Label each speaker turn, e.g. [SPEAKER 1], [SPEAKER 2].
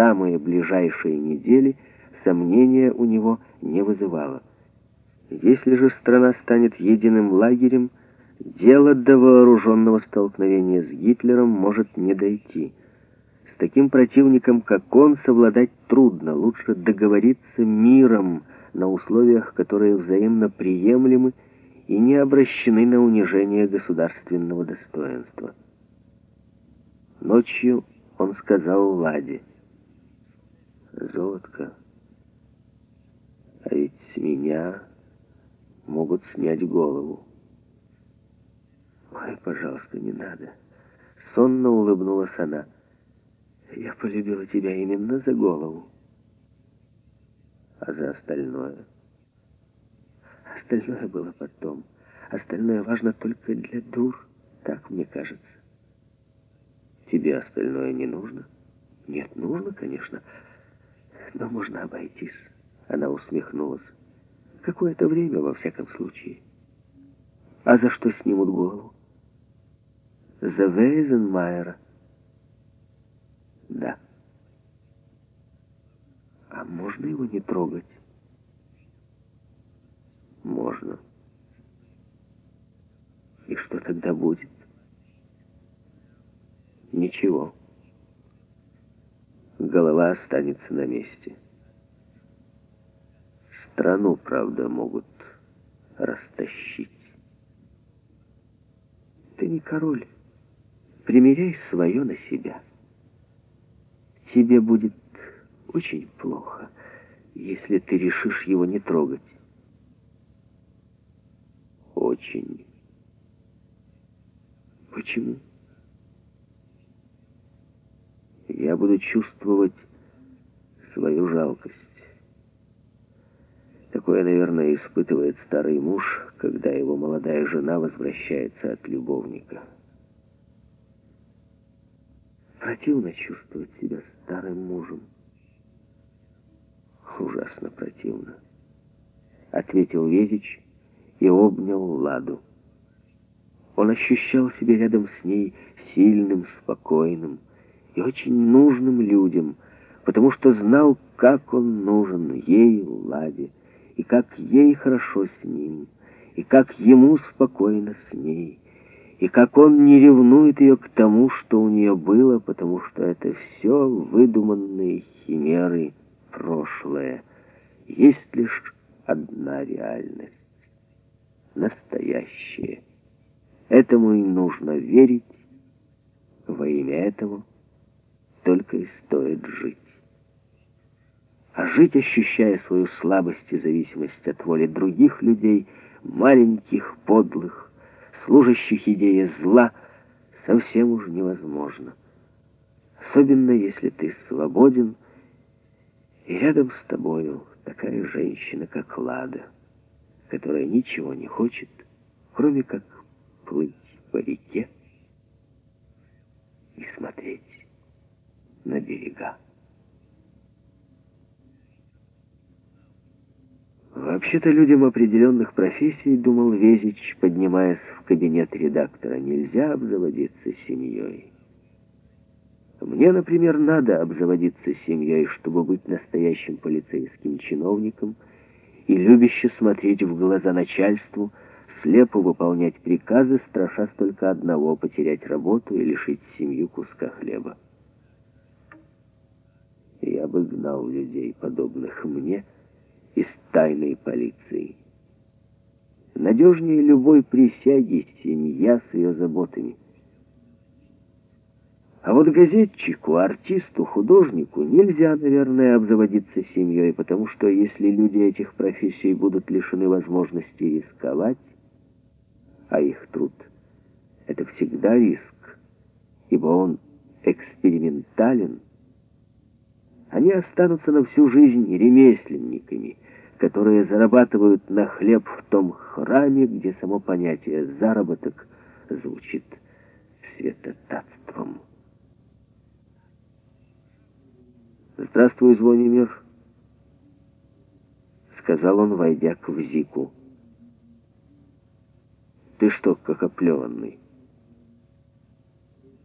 [SPEAKER 1] самые ближайшие недели сомнения у него не вызывало. Если же страна станет единым лагерем, дело до вооруженного столкновения с Гитлером может не дойти. С таким противником, как он, совладать трудно, лучше договориться миром на условиях, которые взаимно приемлемы и не обращены на унижение государственного достоинства. Ночью он сказал Ладе, «Золотко, а ведь с меня могут снять голову». «Ой, пожалуйста, не надо». Сонно улыбнулась она. «Я полюбила тебя именно за голову. А за остальное?» Остальное было потом. Остальное важно только для дур, так мне кажется. Тебе остальное не нужно? Нет, нужно, конечно, но можно обойтись. Она усмехнулась. Какое-то время, во всяком случае. А за что снимут голову? За Вейзенмайера. Да. А можно его не трогать? Можно. И что тогда будет? Ничего. Голова останется на месте. Страну, правда, могут растащить. Ты не король. Примеряй свое на себя. Тебе будет очень плохо, если ты решишь его не трогать очень. Почему? Я буду чувствовать свою жалкость. Такое, наверное, испытывает старый муж, когда его молодая жена возвращается от любовника. Противно чувствовать себя старым мужем. Ужасно противно, ответил Везич, и обнял Ладу. Он ощущал себя рядом с ней сильным, спокойным и очень нужным людям, потому что знал, как он нужен ей, Ладе, и как ей хорошо с ним, и как ему спокойно с ней, и как он не ревнует ее к тому, что у нее было, потому что это все выдуманные химеры, прошлое. Есть лишь одна реальность настоящее. Этому и нужно верить, во имя этого только и стоит жить. А жить, ощущая свою слабость и зависимость от воли других людей, маленьких, подлых, служащих идее зла, совсем уж невозможно. Особенно, если ты свободен, и рядом с тобою такая женщина, как Лада которая ничего не хочет, кроме как плыть по реке и смотреть на берега. Вообще-то людям определенных профессий, думал Везич, поднимаясь в кабинет редактора, нельзя обзаводиться семьей. Мне, например, надо обзаводиться семьей, чтобы быть настоящим полицейским чиновником – и любяще смотреть в глаза начальству, слепо выполнять приказы, страшась только одного — потерять работу и лишить семью куска хлеба. Я бы гнал людей, подобных мне, из тайной полиции. Надежнее любой присяги семья с ее заботами — а вот газетчику, артисту, художнику нельзя, наверное, обзаводиться семьей, потому что если люди этих профессий будут лишены возможности рисковать, а их труд — это всегда риск, ибо он экспериментален, они останутся на всю жизнь ремесленниками, которые зарабатывают на хлеб в том храме, где само понятие «заработок» звучит святотатством. «Здравствуй, Звонимир», — сказал он, войдя к Взику. «Ты что, как оплеванный?»